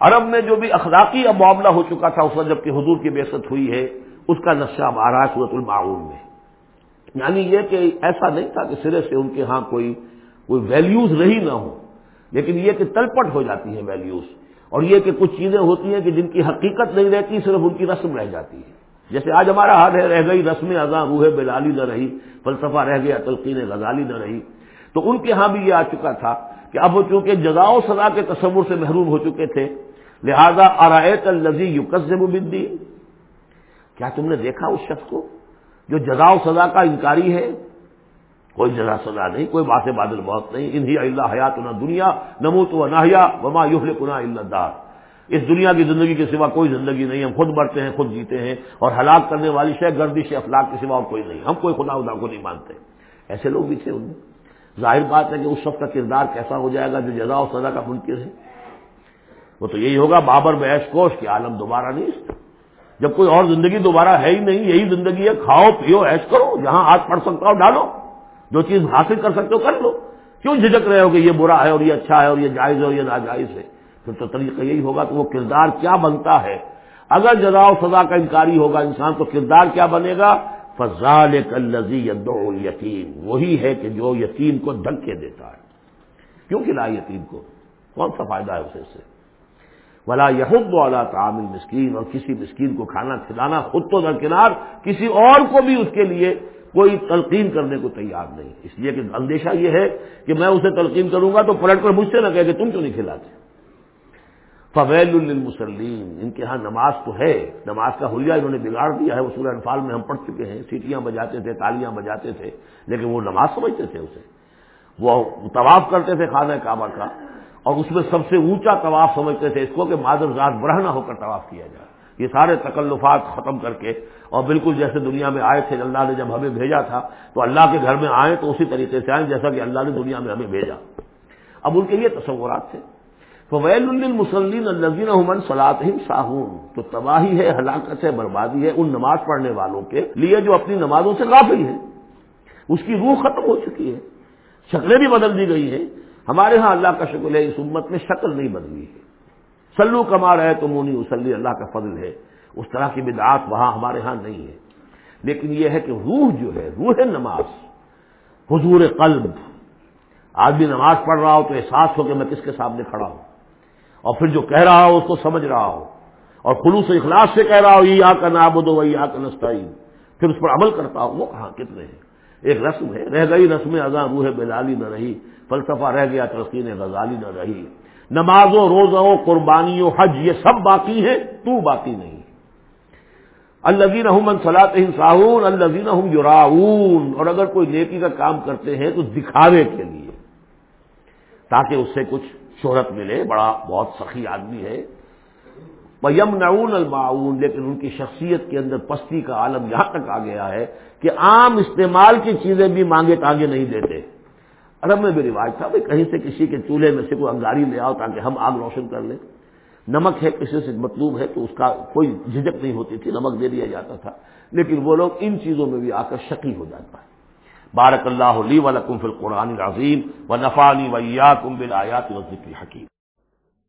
عرب میں جو بھی اخلاقی اب معاملہ ہو چکا تھا، اس وقت جبکہ حضور کی بےست ہوئی ہے، اس کا نقشہ اب آ رہا ہے صورت المعاون میں۔ یعنی یہ کہ ایسا نہیں تھا کہ سرے سے ان کے ہاں کوئی کوئی ویلیوز رہی نہ ہو لیکن یہ کہ تلپٹ ہو جاتی ہیں ویلیوز اور یہ کہ کچھ چیزیں ہوتی ہیں کہ جن کی حقیقت نہیں رہتی، صرف ان کی رسم رہ جاتی ہے۔ جیسے آج ہمارا حال ہے، رہ گئی رسم ازاں روح بلالی نہ رہی، فلسفہ رہ گیا، تلقین غزالی نہ رہی۔ تو ان کے ہاں بھی یہ آ چکا تھا۔ کہ اب وہ چونکہ جزا و سزا کے تصور سے محروم ہو چکے تھے، لہذا ارائے لذی یوکس بدی کیا تم نے دیکھا اس شخص کو جو جزا و سزا کا انکاری ہے؟ کوئی جزا سزا نہیں، کوئی بات بادل بہت نہیں۔ انہی اللہ حیات نہ دنیا نمو تو ناہیا وما یوہل کنا اللہ دار اس دنیا کی زندگی کے سوا کوئی زندگی نہیں۔ ہم خود مرتے ہیں، خود جیتے ہیں اور ہلاک کرنے والی شے، گردش افلاق کے سوا اور کوئی نہیں۔ ہم کوئی خدا خدا کو نہیں مانتے۔ ایسے لوگ بھی تھے ان میں۔ ظاہر بات ہے کہ اس شخص کا کردار کیسا ہو جائے گا جو جزا و سزا کا منکر ہے؟ وہ تو یہی ہوگا، بابر بیش کوش کے عالم دوبارہ نہیں جب کوئی اور زندگی دوبارہ ہے ہی نہیں، یہی زندگی ہے، کھاؤ، پیو ایش کرو، جہاں ہاتھ پڑ سکتا ہو ڈالو۔ جو چیز حاصل کر سکتے ہو کر لو۔ کیوں جھجک رہے ہو کہ یہ برا ہے اور یہ اچھا ہے اور یہ جائز ہے اور یہ ناجائز ہے؟ پھر تو طریقہ یہی ہوگا کہ وہ کردار کیا بنتا ہے؟ اگر جزا و سزا کا انکاری ہوگا انسان، تو کردار کیا بنے گا؟ فضال کلزی یتیم وہی ہے کہ جو یتیم کو دھکے دیتا ہے۔ کیوں کھلا یتیم کو؟ کون سا فائدہ ہے اسے سے؟ بلا یہود والا تعامل مسکین اور کسی مسکین کو کھانا کھلانا خود تو درکنار، کسی اور کو بھی اس کے لیے کوئی تلقین کرنے کو تیار نہیں۔ اس لیے کہ اندیشہ یہ ہے کہ میں اسے تلقین کروں گا تو پلٹ کر مجھ سے نہ کہ تم کیوں نہیں کھلاتے؟ فویل المسلیم ان کے ہاں نماز تو ہے، نماز کا حلیہ انہوں نے بگاڑ دیا ہے، وہ سورہ انفال میں ہم پڑھ چکے ہیں، سیٹیاں بجاتے تھے، تالیاں بجاتے تھے، لیکن وہ نماز سمجھتے تھے اسے۔ وہ طواف کرتے تھے خانہ کعبہ کا، اور اس میں سب سے اونچا طواف سمجھتے تھے، اس کو کہ مادر ذات برہنا ہو کر طواف کیا جائے۔ یہ سارے تکلفات ختم کر کے، اور بالکل جیسے دنیا میں آئے تھے، اللہ نے جب ہمیں بھیجا تھا، تو اللہ کے گھر میں آئے تو اسی طریقے سے آئے، جیسا کہ اللہ نے دنیا میں ہمیں بھیجا۔ اب ان کے یہ تصورات تھے۔ فویل المسلین الزین عمن صلاحم شاہون تو تباہی ہے، ہلاکت ہے، بربادی ہے ان نماز پڑھنے والوں کے لیے جو اپنی نمازوں سے غافل ہیں۔ اس کی روح ختم ہو چکی ہے۔ شکلیں بھی بدل دی گئی ہیں۔ ہمارے ہاں اللہ کا شکل ہے، اس امت میں شکل نہیں بدلی ہے۔ سلو کما رہے تو مونی وسلی اللہ کا فضل ہے۔ اس طرح کی بدعات وہاں ہمارے ہاں نہیں ہے۔ لیکن یہ ہے کہ روح جو ہے، روح نماز، حضور قلب۔ آدمی نماز پڑھ رہا ہو تو احساس ہو کہ میں کس کے سامنے کھڑا ہوں۔ اور پھر جو کہہ رہا ہو اس کو سمجھ رہا ہو اور خلوص اخلاص سے کہہ رہا ہو یہ آ کا نابود وہی آ کا نسطین پھر اس پر عمل کرتا ہو، وہ کہاں کتنے ہیں؟ ایک رسم ہے، رہ گئی رسم ازاں روح بلالی نہ رہی، فلسفہ رہ گیا ترقین غزالی نہ رہی۔ نمازوں، روزوں، قربانیوں، حج، یہ سب باقی ہیں، تو باقی نہیں۔ الزین احمد صلاح ساہون الزین یوراون اور اگر کوئی نیکی کا کام کرتے ہیں تو دکھاوے کے لیے۔ تاکہ اس سے کچھ شہرت ملے، بڑا بہت سخی آدمی ہے۔ یم نعون المعاون لیکن ان کی شخصیت کے اندر پستی کا عالم یہاں تک آ گیا ہے کہ عام استعمال کی چیزیں بھی مانگے تانگے نہیں دیتے۔ عرب میں بھی رواج تھا، بھائی کہیں سے کسی کے چولہے میں سے کوئی انگاری لے آؤ تاکہ ہم آگ روشن کر لیں۔ نمک ہے، کسی سے مطلوب ہے تو اس کا کوئی جھجک نہیں ہوتی تھی، نمک دے دیا جاتا تھا۔ لیکن وہ لوگ ان چیزوں میں بھی آ کر شکی ہو جاتا ہے بارک اللہ علی ولکم فی القرآن العظیم و نفانی ویا کم بل آیات ذکر حکیم